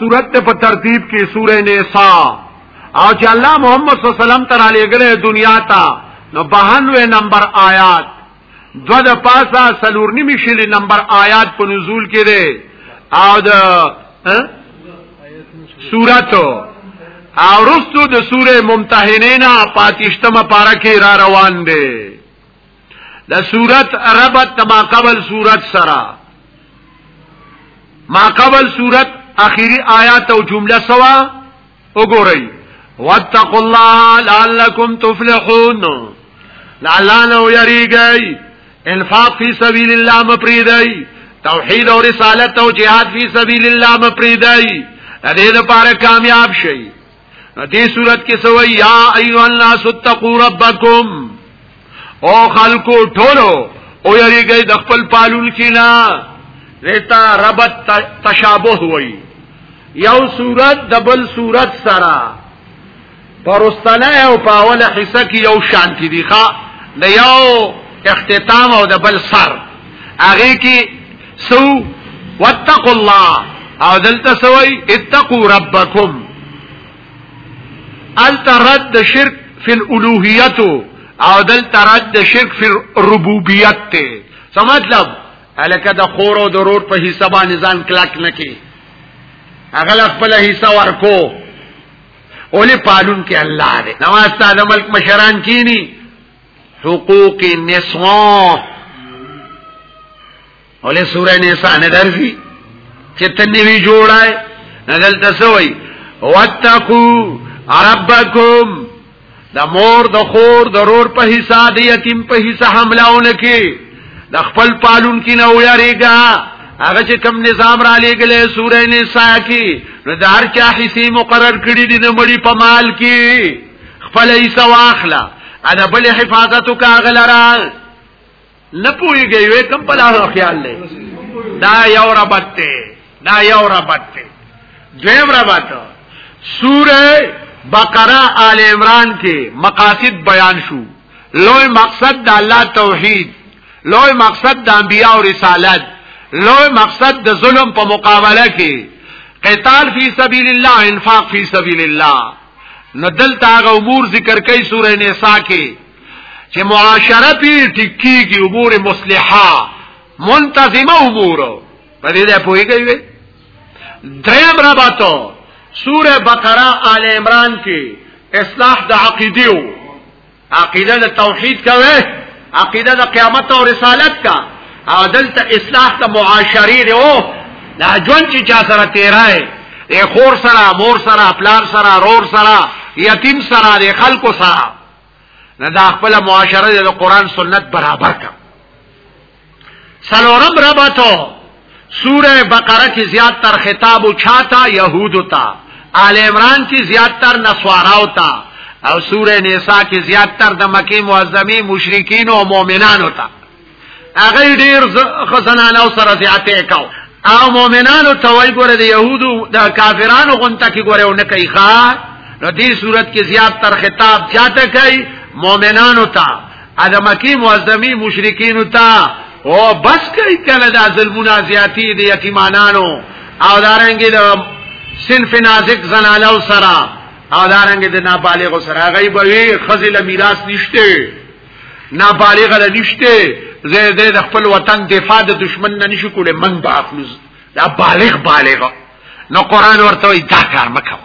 صورت په ترتیب کې سوره نساء او چې الله محمد صلی الله علیه وسلم تر علیګره دنیا ته نو 92 نمبر آیات دو د پاسا سلور نیمه شلی نمبر آیات په نزول کې ده او د سورت او رستو د سوره ممتحنینا پاتشتمه پارا کې را روان دي د صورت ربط تما قبل صورت سرا ما قبل صورت اخیری آیات او جمله سوا وګورئ واتقوا الله لعلكم تفلحون لعلنا ويريږي انفاق في سبيل الله مپریدای توحید او رسالت او جهاد فی سبیل الله مپریدای دې لپاره کامیاب شئ دې صورت کې سوي یا ایو الناس اتقوا ربکم او خلقو ټولو او یریږي د خپل پالون کینا رتا ربط تشابه وای یو صورت دبل صورت سره پرستنه او پاوله حصہ کې یو شانتی دی ښا د یو اختتام او د بل سر هغه کې سو واتقوا الله او دلته سوي اتقوا ربکم الته رد شرک فی الالوهیت او دلته رد شرک فی الربوبیت ته څه مطلب الکه د خور او ضرور په حساب باندې ځان کلک نکي هغه خپل حصہ ورکو اولی پالون کې الله دې نواز تعالی ملک مشران کینی حقوق النساء ولې سورې نساء نه درځي چې تنه وی جوړای نزل تسوي واتقوا ربکم د مور د خور د رور په حصہ د یتیم په حصہ حملاونه کې د خپل پالون کې نه ویریږي هغه چې کم نظام را لېګلې سورې نساء کې نو دار چا حصے مقرر کړی دي نه مړي په مال کې خپل ایسا واخلا انا بل حفاظتو کا غلرا لپوی گئی وی کم پلا خیال لے دا یو ربط تے دا یو ربط تے دویم ربط سورہ بقرہ آل عمران کے مقاصد بیان شو لوی مقصد دا اللہ توحید لوی مقصد دا انبیاء و رسالت لوی مقصد دا ظلم پا مقابلہ کے قتال فی سبیل اللہ انفاق فی سبیل اللہ نو دلته هغه امور ذکر کوي سوره نساء کې چې معاشره پی ټکیږي امور مصلحه منتظمه امور په دې ده پوهیږي دریم رباتو سوره بقره آل عمران کې اصلاح د عقیدیو عقیده د توحید کوي عقیده د قیامت او رسالت کا او دلته اصلاح ته معاشری دی او دا جون چې چا سره تیرای اے خور سره مور سره پلار سره رور سره یتیم سره د خلکو سره نه دا خپل معاشره د قران سنت برابر کا سلورم ربطو سوره بقره کی زیاد تر خطاب و چاہتا یهودو تا آل عمران کی زیاد تر نسواراو تا او سوره نساء کی زیاد تر د مکی معظمی مشرکین او مؤمنانو تا هغه ډیر خزنانه سره زیاته کاو او مؤمنانو ته وای ګوره د يهودو د کافرانو غونټه کې ګوره ونه کوي ښا نو دې صورت کې زیات تر خطاب چاته کوي مؤمنانو ته ادا مکی معظمی مشرکین تا او بس کئی کل دا ظلمونا زیادی دی یتیمانانو او دارنگی دا صنف نازک زنالو سرا او دارنگی دا نابالغو سرا غیب وی خزل میراس نشتے نابالغ له نشته زه دې د خپل وطن دفاع د دشمن نه نشو کولای من به خپل دا بالغ بالغ نو قران ورته دا کار مکو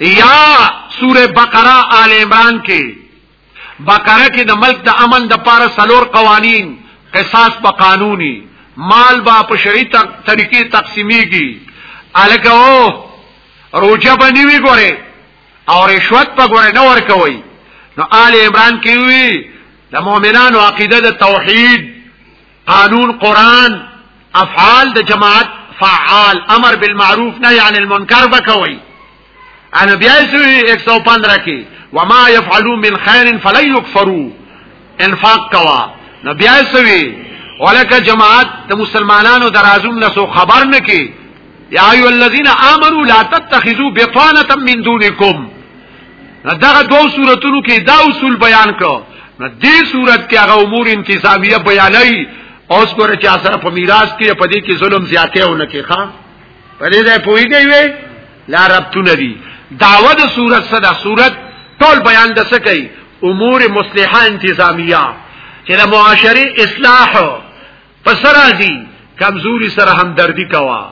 یا سوره بقره آل عمران کې بقره کې د ملک د امن د پاره سلور قوانین قصاص په قانوني مال با په شرعي طریقې تقسیمېږي الکه او روجه باندې وی ګوره او رشوت په ګوره نه ورکوي نو آل عمران کې وی د مؤمنانو عقیده د توحید قانون قران افعال د جماعت فعال امر بالمعروف نهي عن المنکر بکوي انا بیا سوی 115 کې وما يفعلوا من خير فلن يكفروا انفاق کوا نو بیا سوی ولکه جماعت د مسلمانانو درازم لسو خبر نکي یا ایو الذین آمنوا لا تتخذوا بطانه من دونکم نه دغه دوه صورتونو کې دا اصول بیان کړو نه دې صورت کې هغه امور انتظامیه بیانای اوس ګوره چې اثر په میراث کې په دې کې ظلم زیاته ونه کې ښا په دې ځای پوېږي وي لا ربطونه دي داوود صورت صدا صورت ټول بیان د څه کوي امور مصلحه انتظامیه چې د معاشري اصلاح پس راځي کمزوري سره هم دردي کوا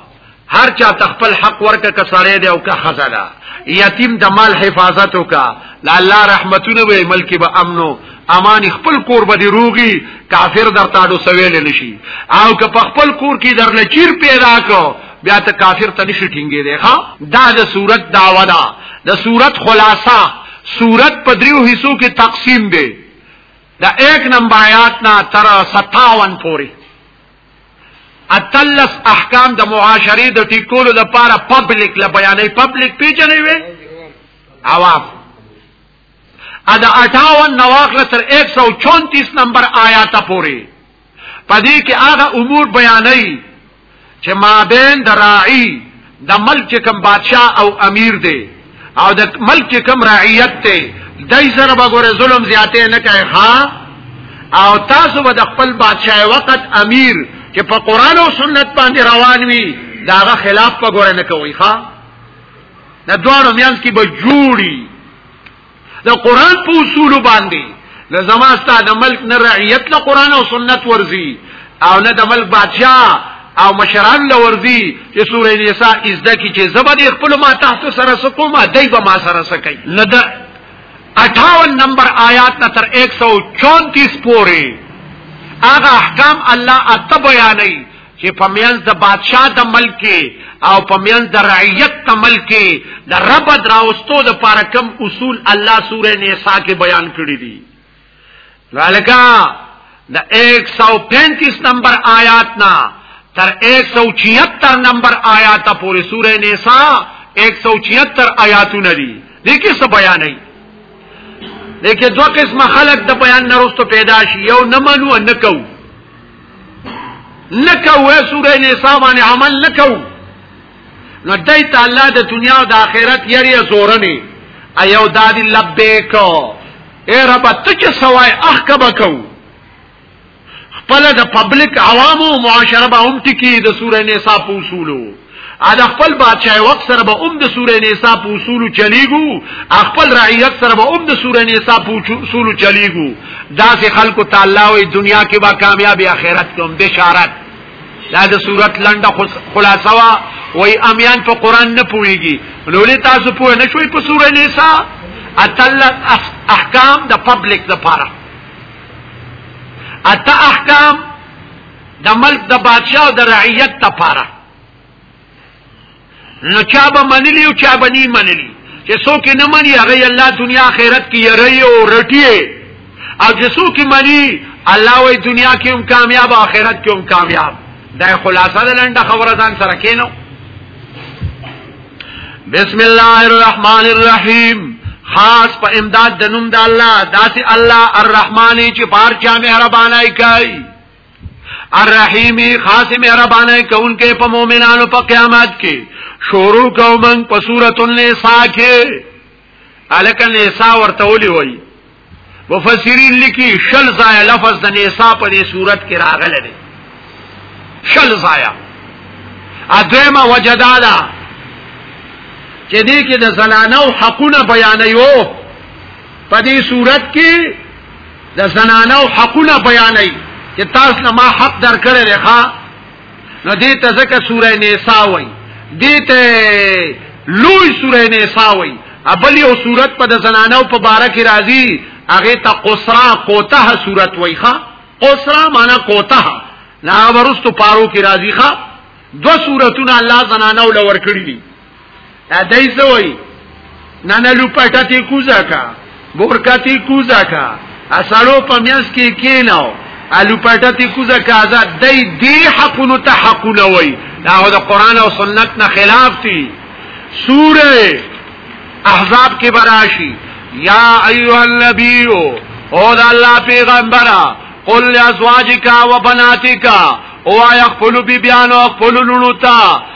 هر چا تخپل حق ورکه کسړې دی او که خزله یتیم د مال حفاظت وکا لا الله رحمتونه به ملک به امنو امان خپل کور به روغي کافر در تاډو سویل نشي او که په خپل کور کې در لچیر پیدا کو بیا ته کافر ته نشي ټینګې دی ها دا د صورت داوا ده د صورت خلاصہ صورت په دریو حصو کې تقسیم دی د 1 نمبر آیات نه تر 57 پورې اتلس احکام د معاشري د ټیکولو د پاره پبلک ل بیانې پبلک پیژنې وي عوام ا د 58 نواخله تر 134 نمبر آیات پورې پدې کې هغه امور بیانوي چې مابین د راعي د ملک کم بادشاه او امیر دی او د ملک کم رعیت دی دای سره به ګوره ظلم زیاتې نه کوي ها او تاسو به د خپل بادشاہ وخت امیر چې په قران او سنت باندې روان وي داغه خلاف په ګوره نه کوي ها د دوه میانس کې به جوړي د قران په اصول باندې لزما ستا د ملک نه رعیت له قران او سنت ورزي او نه د ملک بادشاہ او مشران له ورزي چې سورې نساء ازده کی چې زبر خپل ما تحت سره سقوما دای به ما سره سکی نه د 58 نمبر آیات نه تر 134 پورې هغه احکام الله ات بیانې چې په میانس د بادشاه د ملک او په میانس د رعیت د ملک د رب دراوستو د پاره کم اصول الله سوره نساء کې بیان کړی دي لالکا د 135 نمبر آیات نا تر 176 نمبر آیات پورې سوره نساء 176 آیاتونه دي دې کې څه بیان نه دي کې دوه قسم خلق د بیان نرستو پیدا شي یو نه منو نه کوي لکه وې سورې نساء باندې عمل نکو نو دای ته الله د دنیا او د آخرت یری زورنی ایو دادی لبیک اے رب ته چې سوای اخ کبه کو خپل د پبلک عوامو معاشره به هم ټکی د سورې نساء په اصولو ا د خپل بادشاہ وخت سره به اوم د سورې نساء په اصول چلیګو خپل رعیت سره به اوم د سورې نساء په اصول چلیګو دا سه خلکو تعالی او دنیا کې با کامیاب اخرت کوم بشارت دا د صورت لنډه خلاصه وا وای امیان په قران نه پويږي نو لې تاسو پوه نه شوي په سورې نساء اتل احکام د پبلک لپاره اته احکام د ملک د بادشاہ او د رعیت لپاره نو چا به منلی او چا به نه منلی چې څوک نه مني هغه الله دنیا آخرت کې یری او رټي او چې څوک مني الله وې دنیا کې هم کامیاب آخرت کې هم کامیاب دا خلاصه ده لنډه خبره ځان سره کینو بسم الله الرحمن الرحیم خاص په امداد د نوم د الله داسې الله الرحمن چې بار چا مهربانای کوي الرحیم خاص مهربانه کونکي په مؤمنانو په قیامت کې شروع کومن په سورۃ النساء کې الک النساء ورته ولي وای مفسرین لیکي شل ځای لفظ د نساء په دې صورت کې راغلی دی شل ځای اځما وجدادا چې دې کې د زنانو حقونه بیانې وو په دې صورت کې د زنانو حقونه بیانې چې تاسو نه ما حق درکړی دی ښا نو دې ته ځکه سوره نساء وای دې ته لوی سوره نساء وای ابل یو صورت په د زنانو په باره کې راځي هغه ته قصرا کوته صورت وای ښا قصرا معنا کوته نا ورستو پارو کې راځي ښا دو صورتونه الله زنانو لور کړی دي دا دای زوی نانا لوپټه تی کوزا کا بورکا تی کوزا کا اسړو پمیاس کې کیناو الو پټه تی کوزا کا آزاد دای دی حقونو ته حقونه وای دا د قران او سنت نه خلاف دی سوره احزاب کې براشي یا ایها النبی او د الله پیغمبره قل لازواجک و بناتک او یا خپل بیبیانو خپل لونو ته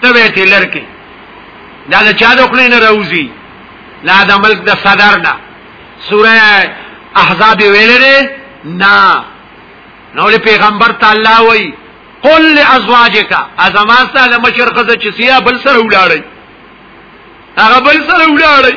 ته به ټیلر کې دا د چا د خپل نه راوځي لا د ملک د صدر نه سوره احزاب ویلې نه نو له پیغمبر تعالی وای قل لازواجک ازما سره مشرقه چې سیا بل سره ولاړی هغه بل سره ولاړی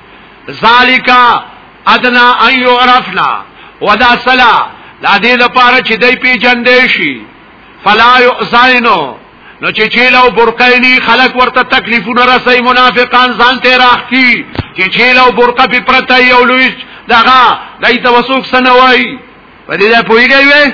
ذالک ادنا ان يعرفنا ودا صلا لا دې لپاره چې دای پی جندې شي فلا یؤذینو نو چې چیلو برقینی خلق ورته تکلیفونه رسي منافقان ځان ته راختی چې چیلو برقه په پرته یو لوی دغه دای ته وسوک سنوي په دې پویږي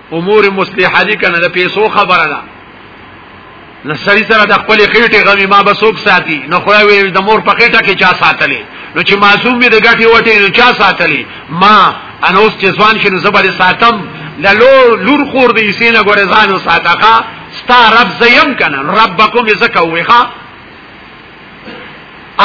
امور مصلحه دي کنه د پیسو خبره ده نو سړی سره د خپل خېټه غمی ما بسوب ساتي نو خو وی د مور په خېټه کې چا ساتلې نو چې معصوم می د غټي وټه نو چا ساتلې ما انوس چې ځوان شنو زبر ساتم لالو لور خور دې سینه ګورې ځانو ساتخه ستا رب زیم کنه ربکم زکه ویخه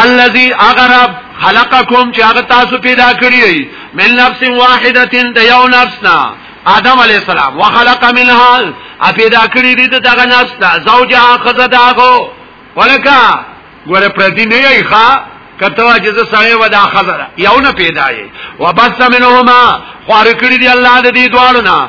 الذي اغرب خلقکم چې هغه تاسو پیدا کړی من نفس واحده د یو نفسنا آدم علی السلام وخلق منها ا پیدا کړی دي دغه نفس دا زوجها خزه داغو ولکا ګوره پردي نه یی ښا کته واجز سره ودا خزر یو نه پیدا یی وبس منهما خور کړی دی الله د دې دوالو نه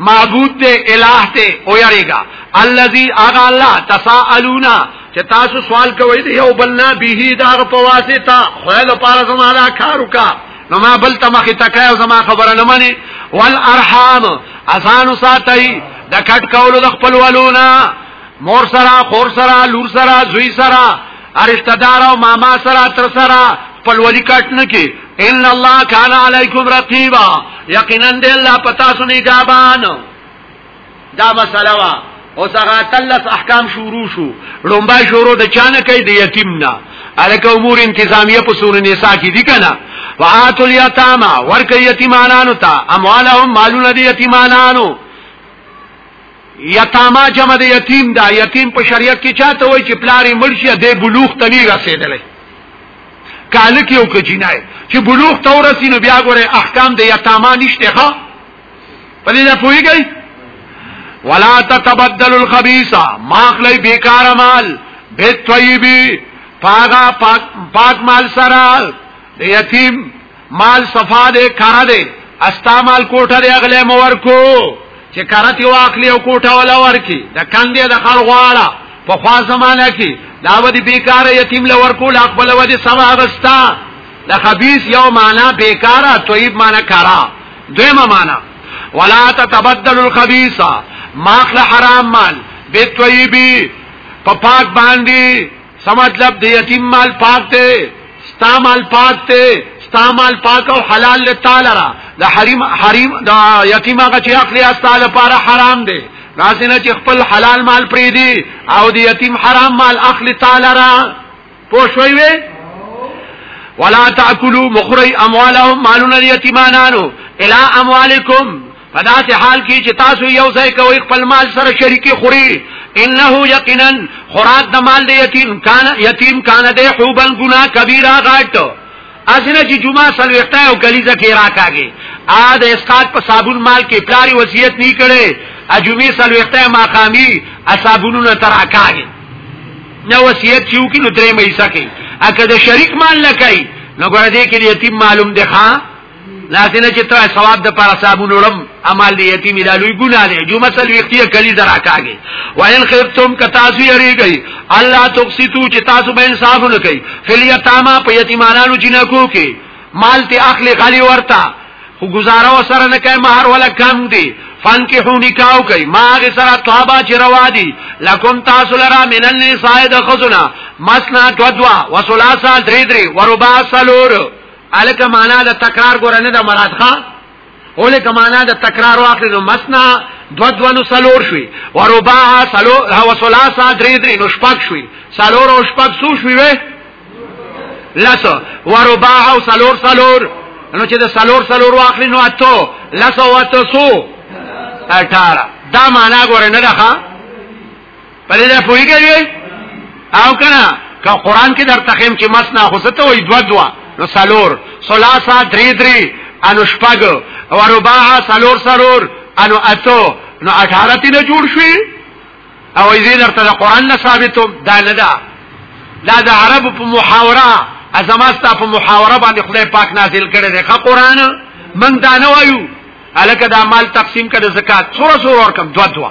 معبود ته الہ ته او یریګا الذي اغا الله تسالون چې تاسو سوال کوئ دی یو بل نه به دا په واسطه خو له پاره زموږه کار وکا نو ما بل ته مخې تکای او زما خبره نه مني والارحام اذان ساتي د کټ کولو د خپل ولونه مور سره خور سره لور سره زوی سره ارشتہ دار او ماما سره تر سره پلولی کټ نه کی ان الله کان علیکم رقیبا یقینا دی الله پتا سنی جابان دا مسله وا او څنګه تلس احکام شروع شو لومبای شروع د چانه کوي د یتیم نه الکه امور انتظامیه په سورې نساء کې دي کنه وآت الیتاما ورکه یتیمانانو ته اموالهم مالون دی یتیمانانو یتاما جمع د یتیم دا یتیم په شریعت کې چاته وای چې پلاری مرشي د بلوغ ته نه رسیدلې کاله کې او کجینای چې بلوغ ته ورسی نو بیا ګوره احکام د یتاما نشته ښا په دې نه پوهیږي ولا تتبدل الخبيث ما خلی بیکار مال به طیبی پاغا پاک پاک مال سره د یتیم مال صفا دی کاره دی استا مال کوټه دی اغله مور کو چې کاره تی واخلی او کوټه ولا ورکی د کندې د خر غواړه په خوا زمانہ کې دا ودی بیکار یتیم لور کول خپل ودی سما غستا د خبيث یو معنا بیکار طیب معنا کارا دیمه معنا ولا تتبدل الخبيث ماخل حرام مال بالطيب په پاک باندې څه مطلب دی یتیم مال پاک دی ستا مال پاک دی ستا مال پاک او حلال له تعالی را د حریم حریم د یتیم هغه چې اخلي استا لپاره حرام دی راځي نه چې خپل حلال مال پری دی او د یتیم حرام مال اخلي تعالی را پوښوي وي ولا تاكلوا مخري اموالهم مالون اليتيمانانو الى اموالكم په داسې حال کې چې تاسو یو ځای کوئ خپل مال سره شریکي خوري انه یقینا خوراک د مال دی یتیم کان یتیم کان دی حوبن گنا کبیره غاټ اسنه چې جمعه سلوخته او کلیزه کې راکاږي ا د اسقات په صابون مال کې پلاری وصیت نه کړي ا جمعه سلوخته ما خامي ا صابونونه تر اکاږي نو وصیت چې وکړي نو درې مې حصہ کوي اګه د شریک مال لکای نو ګوره دې کې یتیم معلوم دی ښا لاسنه چې ته ثواب د پر صابون ورم عمل دی یتیم لالوی ګنا دی جو مسل ویختی کلی درا کاږي وان خفتم ک تاسو یری گئی الله تقسطو چې تاسو به انصاف نه کوي فل یتاما په یتیمانو چې نه کو کې مال ته اخلي غالي ورتا خو گزاره وسره نه کوي مہر ولا کم دی فن کې هو نکاو کوي ما غي سره توبه چې روا دي لکم تاسو لرا من النساء د خزنا مسنا دو دوا وسلاسا درې درې وربا سلور الکه معنا د تکرار ګور نه د مراد ښا اولکه معنا د تکرار واخلې نو مسنا دو دو نو سلور شوي وربا سلو هو ثلاثه درې درې نو شپږ شوي سلور او شپږ سو شوي وې لس وربا او سلور سلور نو چې د سلور سلور واخلې نو اتو لس او اتو سو 18 دا معنا ګور نه ده ښا په دې پوهیږئ او کنه که قران کې در تخیم چې مس نه خو ته وې دوا دوا نو سالور ثلاثه درې درې انو شپګ او رباع سالور سالور انو اتو نو 18 تی نه جوړ شوی او یې درته د قران نه ثابتو دا نه دا دا د عرب په محاوره ازماستا په محاوره باندې خدای پاک نازل کړي دی قرآن من دا نه وایو الکه دا مال تقسیم کړي زکات سور سور ورکم دوا دوا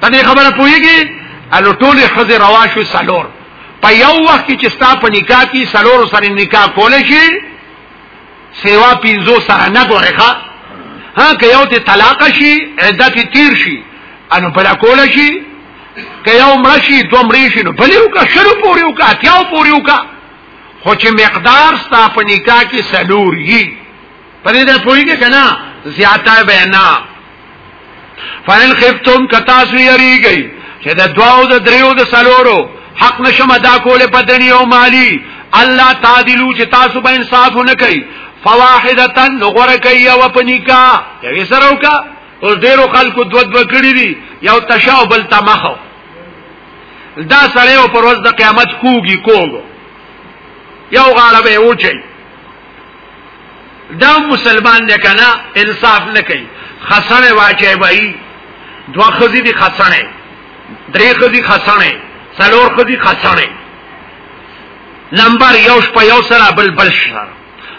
په دې خبره پوهیږي الو ټول خزه روا شو سلور په یو وخت کې چې ستا په نکاح کې سلور سره نکاح کول شي سیوا پینزو سره نه ګورې ښا ها که یو ته طلاق شي عدت تیر شي انو بل کول شي که یو مړ شي دو مړ شي نو بل یو کا شروع پوري یو کا اتیاو پوري یو کا خو چې مقدار ستا په نکاح کې سلور یي پدې ده پوهیږي کنه زیاته بینا فین خفتم کتا سو یریږي چې د دواو د دریو د سلورو حق نشم ادا کوله په دنی او مالی الله تعالیو چې تاسو به انصاف نه کوي فواحدتن غره کوي او په نکاح یې سره وکا او ډیرو خلکو دو دو کړی دي یو تشاو بل تمخو دا سره او پر ورځ د قیامت کوږي کوږ یو غاړه به وچی دا مسلمان دی کنه انصاف نه کوي خسنه واچي وای دوا خزي دي خسنه درې خزي خسنه څلور خزي خسنه نمبر یو شپه یو سره بل بل سره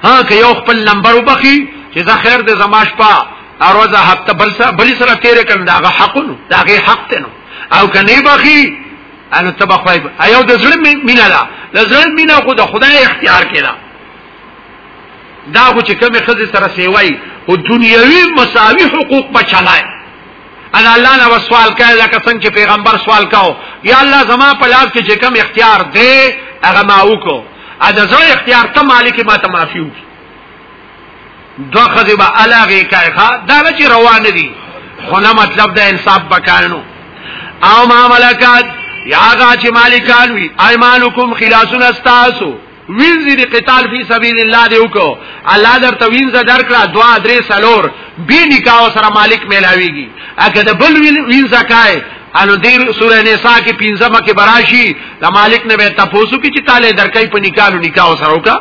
ها که یو خپل نمبر وبخي چې دا خیر دې زما شپه اروزه هفته بل سره بل سره تیر کړم دا حق نو دا حق ته نو او کني بخي ان تبخوي ایو د زړه مینه ده د زړه مینه خو د خدای اختیار کړه دا خو چې کومه خزه سره سیوای او دنیوي مساوي حقوق بچلای ان الله نه سوال کوي لکه څنګه چې پیغمبر سوال کاو یا الله زما په لاس کې چې کوم اختیار دی هغه ما وکړو ا د زړه اختیار ته مالک ما ته معافي وکړي دو خزه به علاوه کوي ښا دا چې روان دي خو نه مطلب د انصاف بکانو او ما ملکات یا غا چې مالکان وي ايمانکم خلاصون استاسو وینځي د قتال فی سبیل الله دی وکړو الله درته وینځه درکړه دوا درې سلور به نکاح سره مالک ملاویږي اګه د بل وینځه کای انو دیر سوره نساء کې پنځمه کې براشي د مالک نه به تاسو کې چې تعالی درکې په نکاح نکاح سره وکا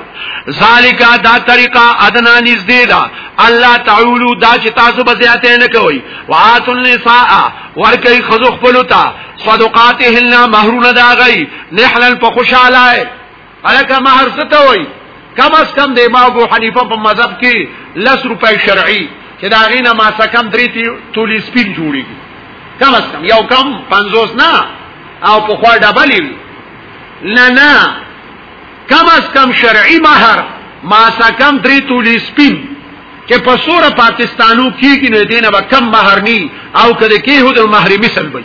ذالک دا طریقه ادنا نږدې ده الله تعالی دا چې تاسو به زیاته نه کوي وات النساء ورکه خذو خپلتا صدقاتهن مہرون دا غي نحلل په خوشاله الکه مہر څه ته وای کم از کم د امام ابو حنیفه په مذهب کې 10 روپۍ شرعي چې دا غینه ما څه کم درې تولی سپین جوړیږي کم از کم یو کم 50 نه او په خوا ډبل نه نه کم از کم شرعي مہر ما څه کم درې تولی سپین چې په سور پاکستانو کې کې نه دینه به کم مہر ني او کله کې هو د مہر مثل وي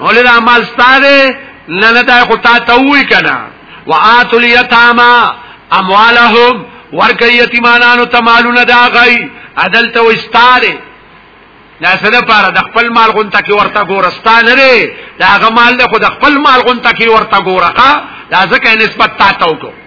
ولې دا مال ستاره نه نه دا خو تا ته وی کنه وآت الیتاما اموالهم ورکه یتیمانانو ته مالونه دا غي عدل ته وستاره دا سره پاره د خپل مال غون تکي ورته ګورستان لري دا غمال له خود خپل مال غون تکي ورته ګورقه دا ځکه نسبت تا ته وکړه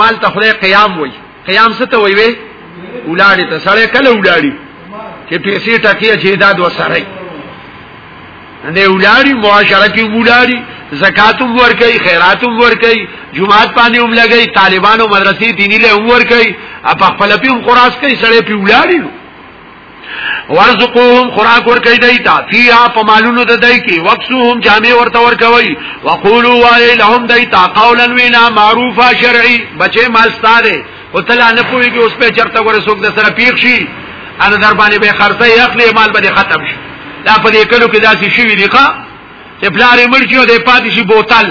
مال ته خدای قیام وای قیام څه ته وای وی ولاړی ته سړی کله ولاړی چې پیسې ټکیه چې دا دو سره نه ولاړی معاشره کې ولاړی زکات هم ور کوي خیرات هم ور کوي جمعات باندې هم لګي طالبانو مدرسې دیني له هم ور کوي اپ خپل په قراس کوي سړی په ولاړی ورزقوهم خوراک ورکړي دی تا فیا په مالونو د دای کی وقسوهم جامع ورته ورکوي وقولوا وای لهم دی تا قولا وینا معروفه شرعي بچي مالستاره او تلا نه پويږي اوس په چرته ګره سوق د سره پیښ شي ان در باندې به خرڅه یخلی مال به ختم شي دا په دې کلو کې داسې شي دی ښا چې بلارې مرچي او د پاتې شي بوتل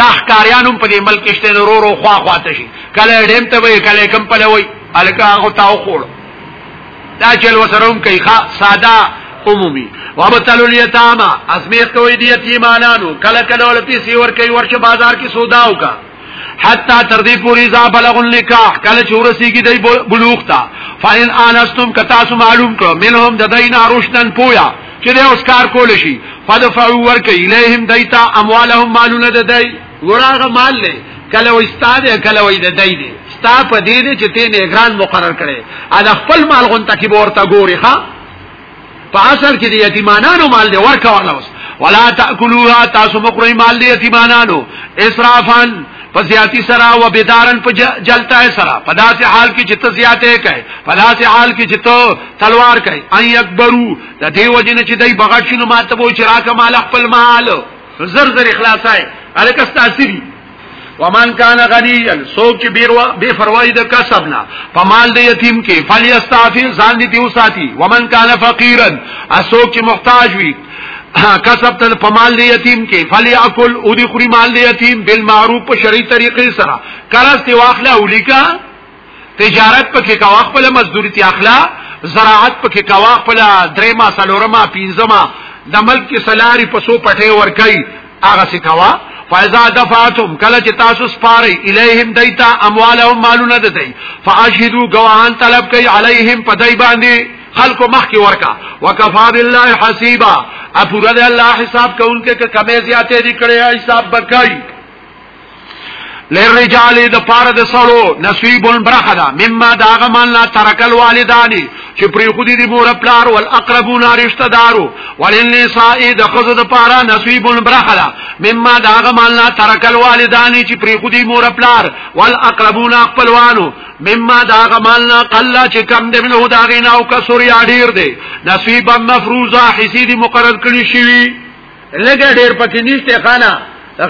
دا ښکاریانو په دې ملک کې شته نورو خوا خواته شي کله ډیم ته وي کله کم پلوي الکه هغه تاو خوړ دا چل وسره هم کوي ښا ساده عمومي وابتلوا اليتامى ازمیخ کوي دي یتیمانانو کله کله ول پیسې ور کوي ورشه بازار کې سودا وکا حتا تر دې پوری ځا بلغ النکاح کله چې ورسیږي دی بلوغ تا فاین انستم کتا سو معلوم کړو منهم د دین روشنن پویا چې د اوس کار کول شي فدفعوا ورکه الیهم دیتا اموالهم مالونه د دی ګوراغه مال له کله وې ستاد کله وې د دای دی ستا په دې دې چې ته نگران مقرر کړي ا د خپل مال غون تکي ورته ګوري ښا په اصل کې د یتیمانانو مال دی ورکا ولا اوس ولا تاکلوها تاسو مخری مال دی یتیمانانو اسرافان په زیاتی سره او بدارن په جلتا سره په داسې حال کې چې ته زیاته کوي په داسې حال کې چې ته تلوار کوي ان یکبرو د دې وجنه چې دای بغاښینو ماته وو چې راکه مال خپل مال زر زر اخلاصای الکه تاثیری ومن کان غنیا سوک چې بیروا بے فروايي د کسب نه په مال د یتیم کې فلیستعفی ځان دې دیو ساتي ومن کان فقیرا اسوک چې محتاج وي کسب ته په مال دی یتیم کې فلیاکل او دی خوري مال دی یتیم بالمعروف په شرعي طریقې سره قرض دی واخله اولیکا تجارت پکې کوا خپل مزدوري تی اخلا زراعت پکې کوا خپل درېما سلورما پینځما د ملک کې سلاری پسو پټه ور کوي هغه څه کوا فاذا دفعتم کله چې تاسو سپاري الیهم دیتا اموالهم مالونه ددی فاشهدو گواهان طلب کوي علیهم پدای باندې خلق مخ کې ورکا وکفا بالله حسیبا اپورا دی الله حساب کوونکې کمې زیاتې دي کړې حساب بکای لرجال د پاره د سړو نصیب برخه ده مما داغه مال لا ترکل والدانی چې پری خو دې مور پلار ول اقربون رشتہ دارو وللنساء د خزو د پاره نصیب برخه ده مما داغه مال لا ترکل والدانی چې پری خو دې مور پلار ول اقربون خپلوانو مما داغه مال لا قلا چې کم دې منه داغه ناو کسوري اډیر دی نصیب مفروضه حسید مقرر کړی شوی لګه ډیر پکې نشته خانه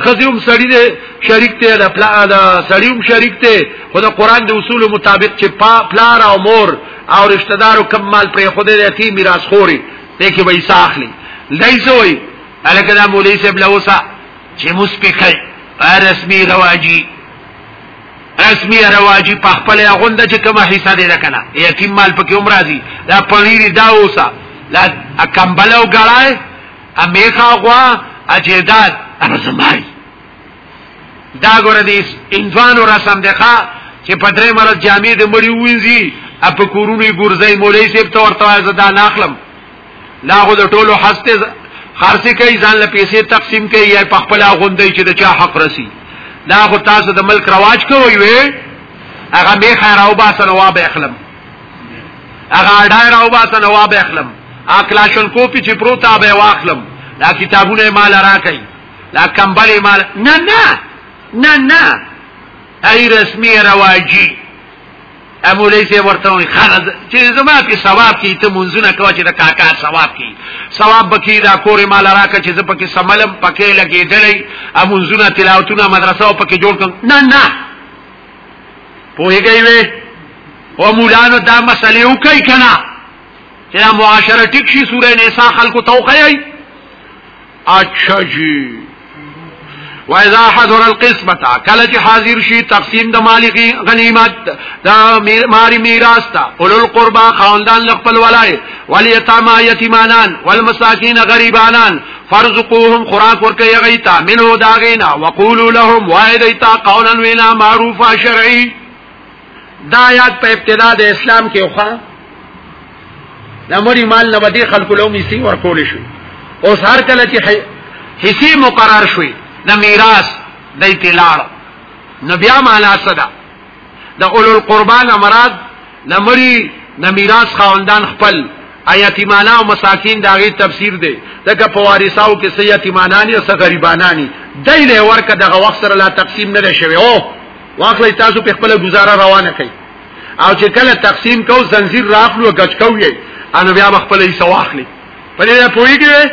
خزیوم سړی دی شریک ته د پلا د سړیوم شریک ته خو د قران د اصول مطابق چې پا پلار او مور او رشتہ دار او کم مال پر خوده دی تی میراث خوري ته کې وای ساخلی لایزوي الکه دا مولوی صاحب لوسا چې مسپکای رسمي رواجی رسمي رواجی په خپل غوند چې کومه حصہ دی کنه یتیم مال پکې عمر راځي دا پنیری دا اوسا لا کمبلو غړای همیشه غوا اجیداد ارزمای دا ګوره دې انځوانو رسم دغه چې په درې مرز جامع د مړی وینځي اپ کورونو ګورځي مولای سیب ته ورته زدا ناخلم لا غو د ټولو حسته خرڅه کوي ځان له پیسې تقسیم کوي یا په خپل غوندې چې د چا حق رسی دا خو تاسو د ملک رواج کوي وي هغه به خیر او با سره وابه اخلم هغه ډای راو باسه نو واب اخلم اکلاشن کوپی چې پروتا به واخلم دا کتابونه مال راکای دا کمبلې مال نه نه نه نه ای رسمي رواجی امولې سي ورته وي خلد چې زما په ثواب کې ته منځونه کوي چې د کاکا ثواب کې ثواب بکی دا کور مال راکه چې زپکه سملم پکې لګېدلې امونځونه تلاوتونه مدرسه او پکې جوړ کړم نه نه پوهیږي وي او مولانو دا مسلې وکي کنه چې دا معاشره ټیک شي سورې نساء خلکو توخی اچھا جی وایذا حضر القسمه کله چې حاضر شي تقسیم د مال غنیمت دا ماری میراث تا اول القربا خاندان خپل ولای ولیتاما یتیمانان والمساکین غریبانان فرزقوهم خوراک ورکي غيتا منو داغینا وقولو لهم وایدیتا قولا وینا معروفا شرعی دا یاد په ابتدا د اسلام کې وخا لمری مال نه بدی خلکو لوم یې ور کول شو اوس هر کله چې حصي مقرر شوي د میراث د اطلاع نبیا معنا صدا د اولو القربا نه مراد د مړي د میراث خاوندان خپل ایتیمانا او مساکین داغي تفسیر دی دغه په وارثاو کې سې یتیمانانی او غریبانانی دای له ورکه دغه وخت سره لا تقسیم نه شوی او واخلې تاسو په خپل گزاره روانه کړئ او چې کله تقسیم کو زنجیر راخلو گچکو یې انو بیا خپل یې سواخلی په دې پوهیږي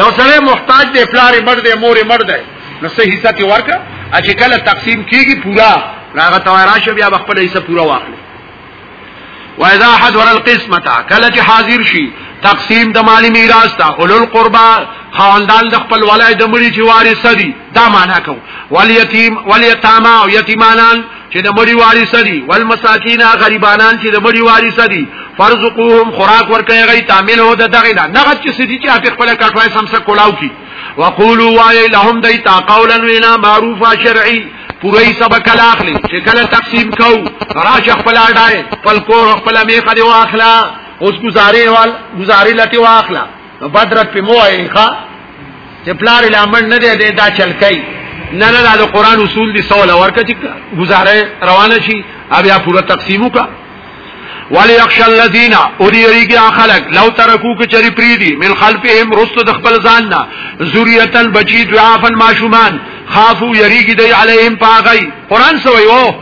یو سره محتاج دی پلار مړ دی مور مړ دی نو څه حصہ تی ورکا چې کله تقسیم کیږي پورا راغه توراشه بیا خپل حصہ پورا واخلي واذا حضر القسمه کله چې حاضر شي تقسیم د مالی میراث ته اولل قربا خواندان د خپل ولای د مړي چې وارث دي دا معنا کو ولیتیم ولیتاما او یتیمانان چې د مړی واری سدي ول مساکین غریبانان چې د مړی واری سدي فرزقوهم خوراک ورکړي غي تعامل هو د دغه نه نغد چې سدي چې اپ خپل کټوای سم سره کولاو کی وقولوا وای لهم دیتا قولا وینا معروفا شرعی پوری سبا کلا اخلی چې کله تقسیم کو راش خپل اډای خپل کور خپل میخه دی واخلا اوس گزارې وال گزارې لټي واخلا نو بدرت په مو وای ښا چې پلار لامل نه دی دا چلکای نه نه دا قرآن اصول دي سوال ورکه چې گزاره روانه شي بیا پورا تقسیمو کا ولی یخش الذین اوریږي اخلق لو ترکو کې چری پریدي من خلفهم رست د خپل ځان نه ذریتن بچی ضعفن ماشومان خافو یریږي دی علیهم پاغی قران سوی وو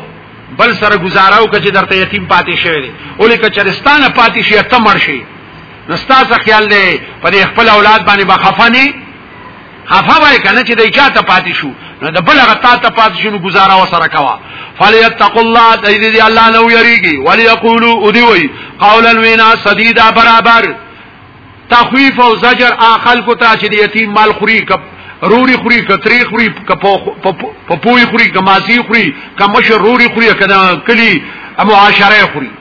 بل سره گزاراو کچ درته یتیم پاتې شوی دی اولی کچرستانه پاتې شي ته مرشي نستاسو خیال دی په دې خپل اولاد باندې بخفنی خفه وای کنه چې دای چاته پاتې شو نو د بل غتا ته پاتې شو نو گزاره وسره کوا فلیتقوا الله دې دې الله نو یریږي وليقولوا ادوی قولا وینا سدیدا برابر تخویف او زجر اخل کو ته چې یتیم مال خوري کپ روري خوري کتري خوري کپوي خوري کماسي خوري کمش روري خوري کنا کلی معاشره خوري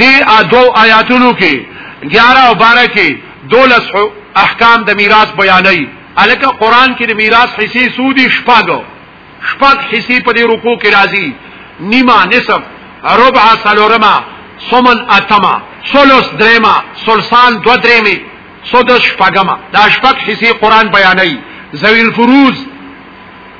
دې ادو آیاتونو کې 11 او 12 کې دولس احکام د میراث بیانې الکه قران کې د میراث حصے سودی شپږ شپږ حصے په دې رکوع کې راځي نیما نصف ربع سلورما سمن اتما سلس درما سلسان دو درمی سدس شپګما دا شپږ حصے قران بیانې ذویل فروز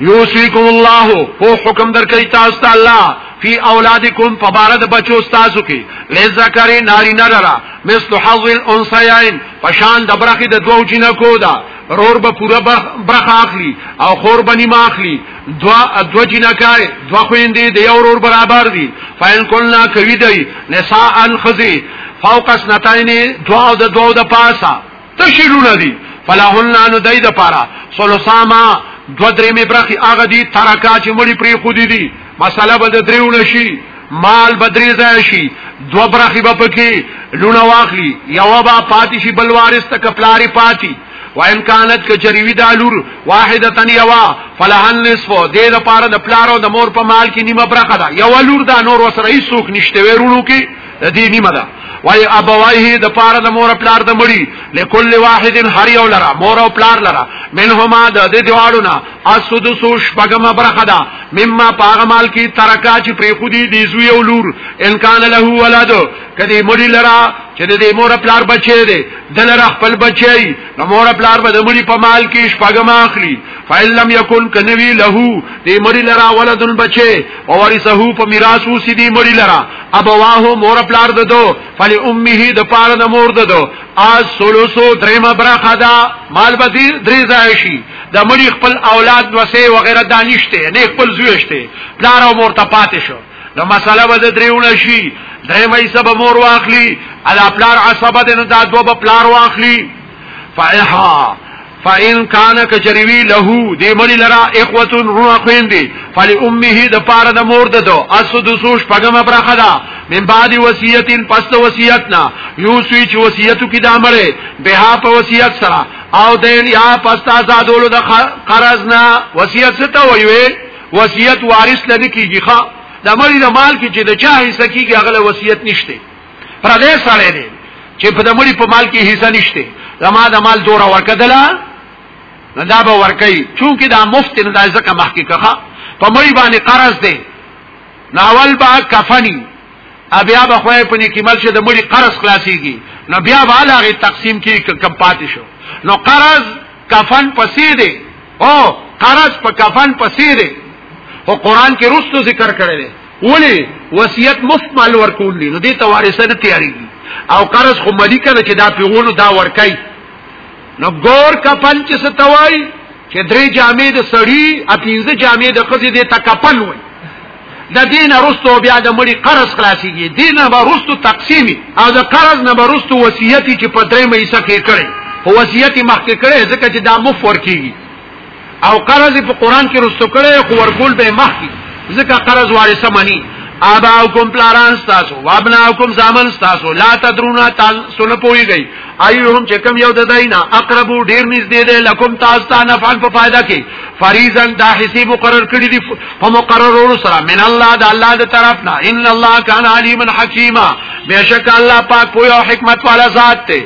یوسیکم الله هو حکم درکې تاسو ته الله فی اولادکم فبارد بچو تاسو کې لذکر ناری نرا مثل حظ الانثیین پشان د برخې د دوو جنکو دا رور به پورا برخه اخلي او خور بنی ما اخلي دوا دوا جنکای دوا خويندې د یو رور برابر دي فین کلنا کوي دی نساء الخزی فوق اسنتین دوا د دوو د پاسه تشیلونه دي فلهن نو دای د پاره سلساما دو درې می برخي هغه دي ترکا چې مړي پری خو دي دي مساله به د دریونه شي مال بدري ځای شي دو برخي به پکې لونه واخلي یو با پاتې شي بل وارث ته کپلاري پاتې وان كانت کجریوی دالور واحده یوا فلهن نصف دې د پاره د پلارو د مور په مال کې نیمه برخه ده یو لور دا نور وسره هیڅ څوک نشته ورونو کې د دې نیمه ده وای ابوایه د پاره د مور پلار د مړی لکل واحد هر یو لرا مور او پلار لرا منهما د دې دیوالو نه اسدسو شپګم برخه ده مما پاغه مال کی ترکا چې پری خودی دی زوی او لور ان کان له ولد کدی مړی لرا چې د دې مور پلار بچی دی د لرا خپل بچی نو مور پلار به د مړی په مال کې شپګم اخلي فإن لم يكن كنوي له دې مړی لرا ولدن بچی او ورثه په میراث وسی دی مړی لرا ابواه مور پلار ددو فلی امه د پار د مور ددو از سلوسو دریم برخه دا مال بدی درې ځای شي د مړي خپل اولاد وسه وغیرہ دانشته نه خپل زویشته پلار او مور ته پاتې شو نو مسله به درېونه شي درېمه یې سبا مور واخلي الا پلار عصبه د نه دا دوه پلار واخلي فایها فإن كان كجروي له دې مړي لرا اخوه روح خويندې فلي امه د پاره د مور د دو اسد سوش پغم پر خدا من بعد وصيتين پس وصيتنا يو سوي چې وصيتو کې د امره به په وصيت سره او دین یا پس آزادولو د قرض نه وصيت څه ته وي وصيت وارث لنه کیږي ښا د مړي د مال کې چې د چا حصہ کیږي هغه وصيت نشته پردې سړی دی چې په دمړي په مال کې حصہ نشته زما د مال دورا ورکدلا نه دا به ورکي چونکه دا مفت نه دا ځکه مخکې کخه په مړي باندې قرض دی ناول با کفنی بیا به خو په نیکی مل شه د مړي قرض خلاصيږي نو بیا به علاوه تقسیم کې کم پاتې شو نو قرض کفن پسې دی او قرض په کفن پسې دی او قران کې رستو ذکر کړی دی ولی وصیت مفت مال ورکول دي نو دې ته وارثه نه تیاری او قرض خو ملکه چې دا پیغونو دا ورکای نو ګور کفن چې ستوای چې درې جامې د سړی اپینځه جامې د قضې دې ته کفن وای د دین ارستو بیا د مړي قرض خلاصيږي دین ارستو تقسیمي او د قرض نه ارستو وصیت چې په درې مې حصہ کې کړي هو وصیت مخکې کړي ځکه چې دا مف ورکیږي او قرض په قران کې رستو کړي خو ورکول به مخکې ځکه قرض وارثه مني آباؤکم پلاران ستاسو وابناؤکم زامن ستاسو لا تدرونا تاسو نه پويږي ايهم چې کم یو د دینه اقربو ډیر نږدې دی لکم تاسو ته نفعن په فائدہ کې فریضا دا حساب مقرر کړی دی په مقررولو سره من الله د الله د طرف نه ان الله کان علیما حکیما بشک الله پاک کوی او حکمت والا ذات دی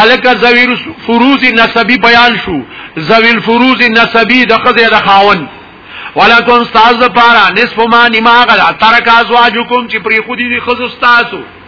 الک زویر فروز نسبی بیان شو زویل فروز نسبی د خزه د خاون ولکم استاذ پارا نصف ما نیما غلا ترک ازواجکم چې پری خودی دی خزو استاسو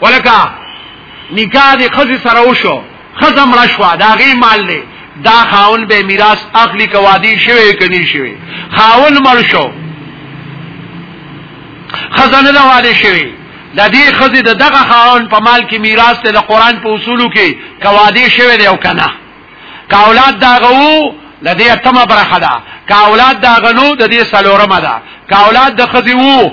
ولکه نکاح د خزي سره وشو خزم رشوا دا غي مال دی دا خاون به میراث اخلي کوادي شوی کني شوی خاون مر شو خزانه له واده شوی د دې خزي د دغه خاون په مال کې میراث ته د قران په اصولو کې کوادي شوی دی او کنه کا اولاد دا غو د دې اتمه برخه ده کا اولاد دا غنو د دې سلورمه ده کا اولاد د خزي وو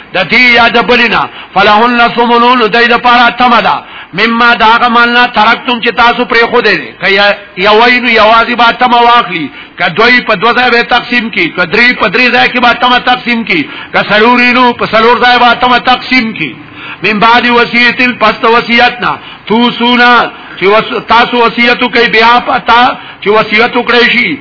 د دې یا د بلینا فلهن سمنون دای د پاره تمه ده مما دا غمالنا ترکتم چې تاسو پرې خو دې کیا یوین یوازی با تمه واخلی ک دوی په دوه ځای به تقسیم کی ک درې په درې ځای کې با تمه تقسیم کی ک سلورینو په سلور ځای با تمه تقسیم کی من بعد وصیت پس وصیتنا تو سونا چې تاسو وصیتو کوي بیا پتا چې وصیتو کړی شي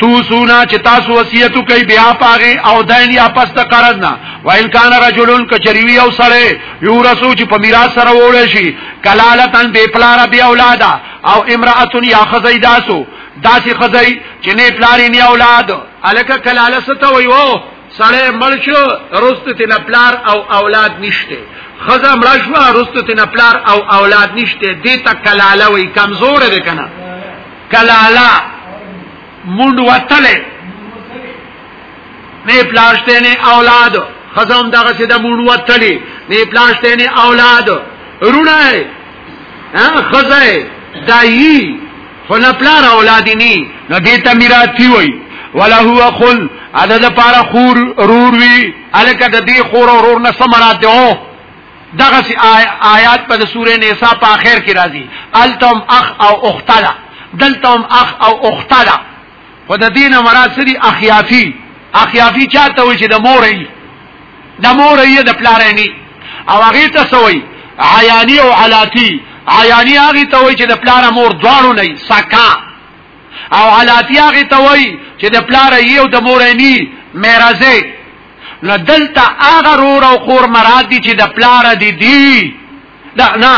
تو سونا چې تاسو وصیت کوي بیا پاغه او دین یا پس ته قرض نه و ان کان رجلن کچریوی او سره یو رسو چې په میراث سره وړي شي کلالتن بے پلار بیا اولادا او امراه یا خزی داسو داسې خزی چې نه پلار نه اولاد الکه کلاله ست ویو سړی مړ شو رستو تینا پلار او اولاد نشته خزه مړ شو رستو تینا پلار او اولاد نشته دې ته کلاله وی کمزور دی کنه کلالا مونډ وتلې نه پلاشته نه اولاد خزم دغه چې د مونډ وتلې نه پلاشته نه اولاد رونه ها خزه دایي خلا پلار اولاد ني نو دې ته میراثي وای ولا هو خل عدد پارا خور رور وی الکه د دې خور رور نه سمرات دی دغه سی آیات په سوره نساء په اخر کې راځي التم اخ او اختلا دلتم اخ او اختلا و د دین مراد سری اخیافی اخیافی چاته وي چې د مور یې د مور یې د پلار نه او هغه ته سوی عیانی او علاتی عیانی هغه ته وي چې د پلار مور دواړو نه سکا او علاتی هغه ته وي چې د پلار یې او د مور نه میراثه نو دلته هغه رور او خور مراد دي چې د پلار دي دي دا نه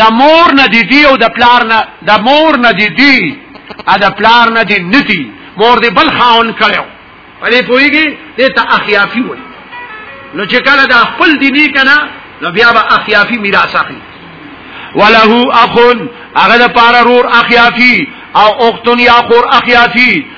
د مور نه دي دي او د پلار نه د مور نه دي دي ا د پلار نه دي ندي مور دې بل خاون کړو پدې پويږي دې ته اخیافي وي نو چې کله د خپل دیني کنه نو بیا به اخیافي میراث اخلي وله اخون هغه د پارا رور اخیافي او اختن یا خور اخیافي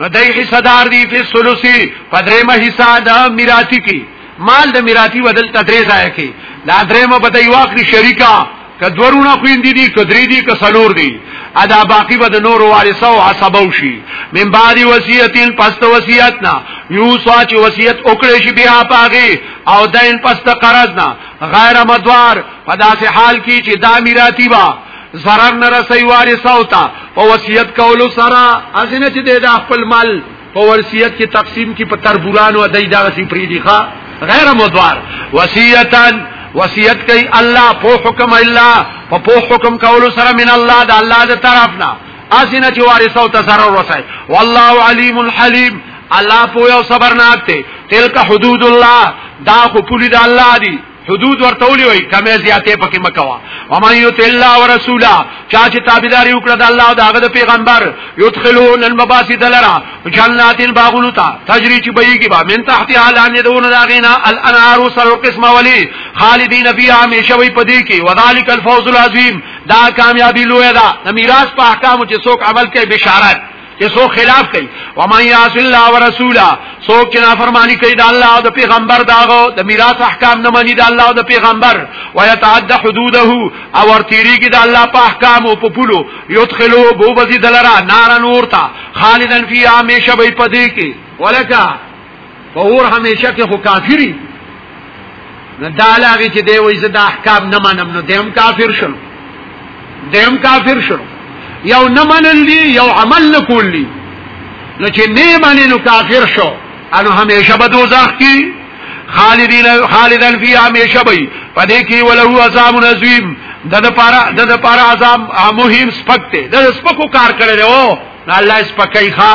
نو دای حصہ دار دی په سلوسی پدریمه حصہ د میراثی کی مال د میراثی ودل تدری ځای کی دا دریمه په دی واخری شریکا کدورونه خویندې دي کدرې دي کسلور دي ادا باقی به د نور وارثه او عصبو شي من بعد وصیتین پس د وصیت نه یو سوچ وصیت وکړي شي بیا پاغي او دین پس د قرض نه غیر مدوار په داسې حال کې چې دا میراثی با zarar نه رسي وارث او تا په وصیت کولو سره ازنه چې د خپل مال په وصیت کې تقسیم کې په تربورانو ادای دا سی پری دی ښا غیر مدوار وصیتان وصیت کوي الله په حکم الله په په حکم کولو سره من الله د الله د طرفنا اسنه چې وارث او تسرر وسای والله علیم الحلیم الله په یو صبرناک ته تلک حدود الله دا خو پولی د الله دی حدود ورته ولي وي کمه زیاته پکې مکوا و من یت الله ورسولا چا چې تابعداري وکړه د الله او د هغه پیغمبر یدخلون المباسط لرا جنات باغونو ته تجری چې بهيږي با من تحت اعلان دون داغینا الانهار سر قسم ولی خالدین فی همیشه وي پدې کې وذالک الفوز العظیم دا کامیابی لوی ده د میراث په احکام چې څوک عمل کوي بشارت چې سو خلاف کوي و من یعص الله ورسوله سو کې نافرمانی کوي د الله او د پیغمبر داغو د میراث احکام نه مني د الله او د پیغمبر و یتعد حدوده او ورتیریږي د الله په احکام او په پلو یدخلو بو بزی دلرا نار نور تا خالدن فی همیشه به پدې کې ولکه په اور همیشه کې خو کافری نه دا لاغي چې دی وایي زدا احکام نه منم نو دیم کافر شول دیم کافر شول یو نه منل دی یو عمل نه کول دی نو چې نه منې نو کافر شو انو همیشه به دوزخ کې خالدین خالدن فی همیشه به پدې کې ولو عذاب نزیم د د پارا د د پارا عذاب مهم سپکته د سپکو کار کړي وو الله سپکای ښا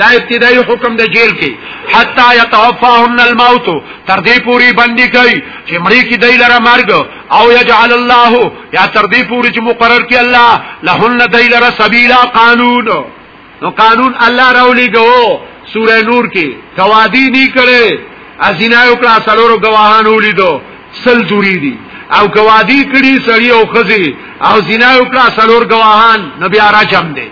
دا ابتدایي حکم د جیل کې حتا يتوفاهن الموت تر دې پوری باندې کوي چې مړی کې دای لره مرګ او يجعل الله یا تر دې پوری چې مقرر کې الله لهن دای لره سبیلا قانون نو قانون الله راولي ګو سوره نور کې توادی نه کړي ازینا یو کلا سلورو گواهان ولیدو سل دوری دي او گوادی کړي سړی او خزي او زینا یو کلا سلور گواهان نبی آرا چم دي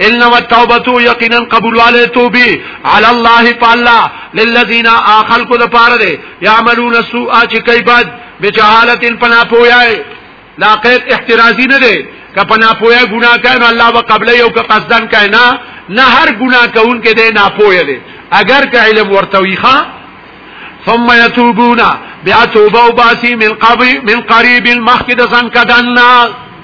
انما التوبه یقینا قبول علی توبه علی الله فالله للذین اخلقوا لپاره دی یعملون السوء چې کوي بد بجهالت پنا پویای لا قید احترازی نه دی که پنا پویا ګناه کوي نو الله وقبل یو که قصدن کوي نه نه هر ګناه کوون کې دی نه پوی دی اگر که علم ورته وي ښا ثم يتوبون بیا توبه وباسي من قبل من قريب مخکې د ځان کدن نه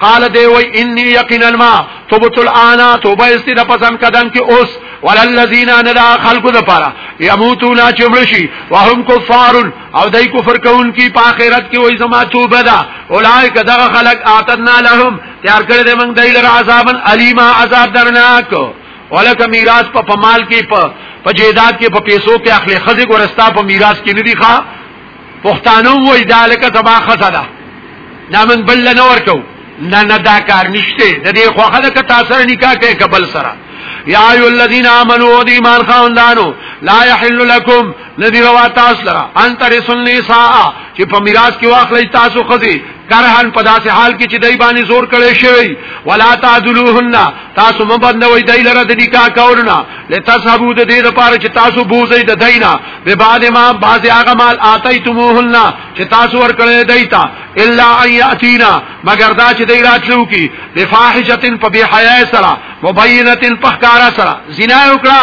قال دی وی انی یقینا ما تبت الان توبه استی د پسند کدن کې اوس وللذین ان لا خلق د پاره یموتون چمرشی وهم کفار او دای کفر کون کی په اخرت کې وای زما توبه ده اولایک دغه خلق اعتدنا لهم تیار کړی د موږ دایل عذابن الیما عذاب درناک ولک میراث په پمال کې په په جیدات کې په پیسو کې اخلي خزې ګورستا په میراث کې ندی ښا پښتانو وای دا لکه زما خزه ده دا من بل نه ورکو نه نه دا کار نشته د دې خوخه د کتا سره نکاح کوي قبل سره یا ایو الذین آمنو دی ایمان خواندانو لا یحل لکم ندی روا تاسو لرا ان ترسل نساء چې په میراث کې واخلې تاسو خزي کرهن په داسې حال کې چې دای باندې زور کړی شوی ولا تعذلوهن تاسو مې بندوي دای لره د نکاح کولونه لتذهبوا د دې لپاره چې تاسو بوزي د دینا به بعد ما بعض هغه مال اتیتموهن چې تاسو ورکړې دایتا الا ان یاتینا مگر دا چې دی راتلو کی بفاحشتن په بی حیا سره مبینتن په ښکارا سره زنا وکړه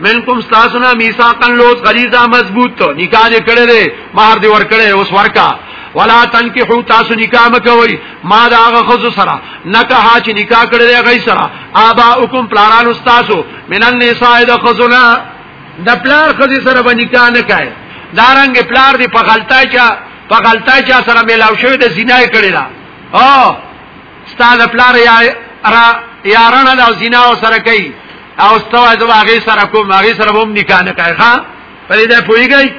منکم استاسنا میثاقا لوز غلیظا مضبوط تو نکاح دې کړې دې مہر دې ور کړې اوس ورکا ولا تنکحو تاسو نکاح مکوي ما دا هغه خزو سره نکاح چې نکاح کړې دې غي سره اباؤکم پلاران استاسو من النساء د خزنا د پلار خزي سره باندې نکاح نه کوي دارنګ پلار دې په غلطای چا په غلطای چا سره ملاو شوی د زنا کړې دا او ستا د پلار یا را یارانه د زنا او سره کوي او ستوه د هغه سره کوم هغه سره هم نکاح نه کوي ښا په دې پويږي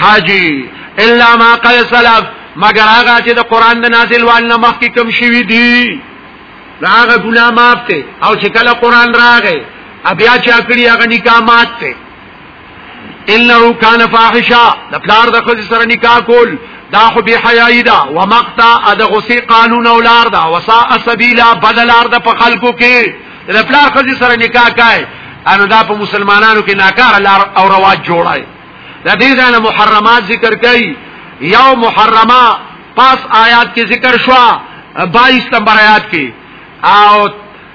حاجی الا ما قد سلف مگر هغه چې د قران د نازل وال نه مخکې کم شوی دی هغه ګناه معاف ته او چې کله قران راغی بیا چې اکړی هغه نکاح مات ته انه کان فاحشا د پلار د خځې سره نکاح کول دا خو به حیاي دا ومقتا د غصې قانون اولار دا وسا سبیلا بدلار د په خلکو کې د پلار خځې سره نکاح کای انو دا په مسلمانانو کې ناکار لار او رواج جوړای د دې ځنه محرمات ذکر کړي یو محرمه پاس آیات کې ذکر شو 22 نمبر آیات کې او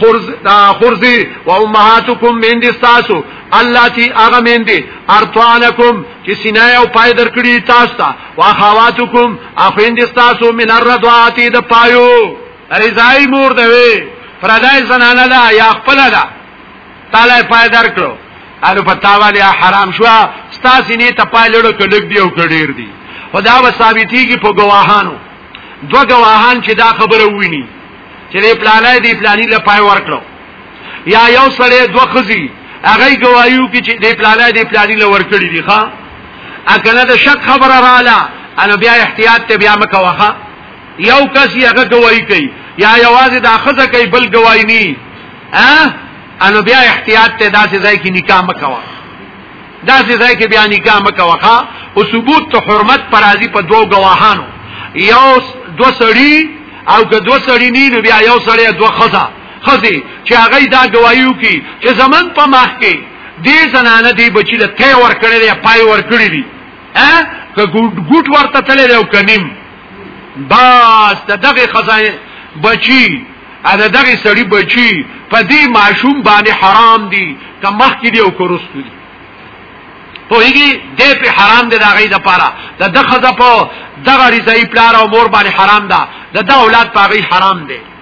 خرز دا خرزی و امهاتکم مین دی ستاسو الله تی اغه مین دی ارتوانکم چې سینای او پای در کړی تاسو ته واخواتکم اخوین دی ستاسو من الرضاعاتی د پایو رضای مور دوی پردای زنانه دا یا خپل دا تعالی پای در کړو الو پتاوالی حرام شو ستاسو نه ته پای لړو کډک دی او کډیر دی خدا و ثابتیږي په گواهانو دو گواهان چې دا خبره ویني چې دې پلانې دې پلانې له پای ورکړو یا یو سړی دوه خزي هغه گوايو کې چې دې پلانې دې پلانې له ورکړي دي ښا اګنه د شک خبره رااله انا بیا احتیاط ته بیا مکوخه یو کس هغه گواہی کوي یا یوازې د اخذ کوي بل گواہی نه ا انو بیا احتیاط ته داسې ځای کې نکاح مکوه دا څه ځای کې بیا نکاح مکوخه او ثبوت ته حرمت پرازي په دوو گواهانو یو دو سړی او که دو سړی نه نو بیا یو سړی دو خزا خزي چې هغه دا گوايو کی چې زمون په مخ کې دې زنانه دې بچی له ته ور کړې یا پای ور کړې دي ا که ګوټ ورته تللی او کنیم باز د دغه خزای بچی ا د دغه سړی بچی په دې معشوم باندې حرام دي که مخ کې دی او کورستو دي پوهیږي دې په حرام دي دا غي د پاره د دغه خزه په دغه رضای پلار او مور باندې حرام ده د د اولاد په غي حرام دي